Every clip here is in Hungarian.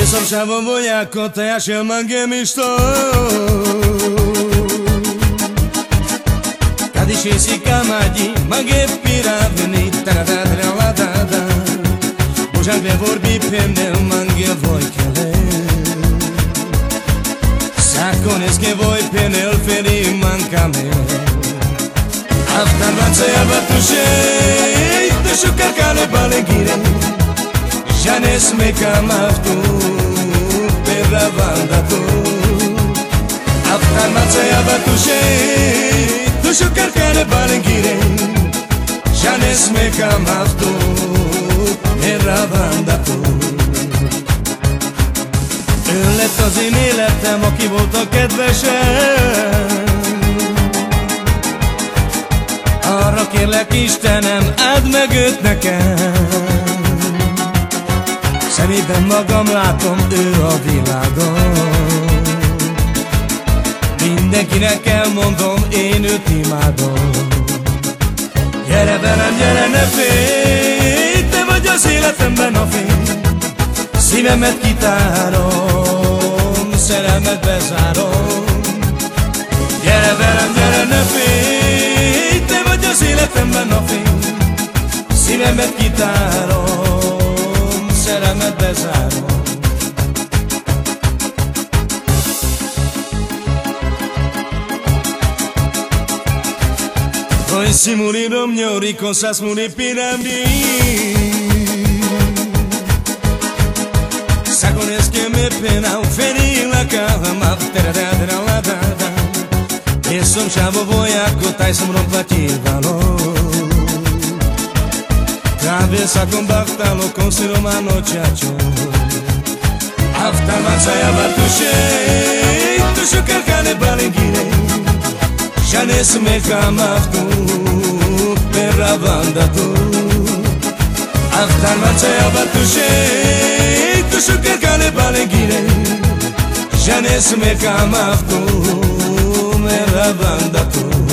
Nisam šavo volja, ko te ja šel mange mi što Kadiše si kamađi, mange piravni, taradadradada Božan glevor bi pemdel, mange vojkele Sakoneske voj penel, feri mankame Aftan vaceja batuše, te šukarkane balegire Ya no me tu. Aftar matsaya batushe Tu shukar kane balengire Janes me kamaftu Perravanda tu. Ő lett az én életem, aki volt a kedvesem Arra kérlek Istenem, áld meg őt nekem Szemében magam látom, ő a világon Mindenkinek elmondom, én őt imádom. Gyere velem, gyere, ne félj Te vagy az életemben a fény. Szívemet kitárom, szerelmet bezárom. Gyere velem, gyere, ne félj Te vagy az életemben a fény. Szívemet kitárom pesaram. Hoje muri do e ori cosas muri pirambi. Sacones que me pena un feri la cava ma terada la E Esom chavo voy a cotai som rom plati valor. Atravessa com baftalo, com ser humano chacho Aftar macaia bartushei Tushu kalkane balengire Shane smecha maftu Peravanda tu. Aftar macaia bartushei Tushu kalkane balengire Shane smecha maftu Peravanda tu.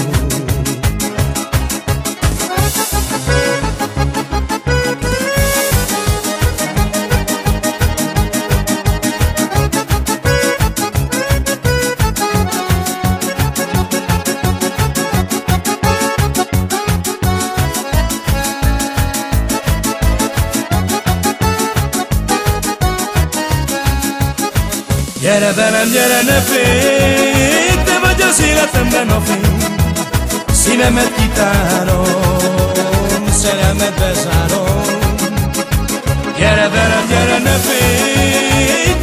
Yere denen yerene fi Te vaya siga tan beno fi Si me me quitaron Se le me pesaron. Yere denen yerene fi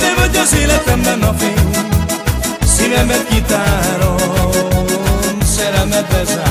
Te vaya siga tan beno fi Si me me quitaron Se me pesaron.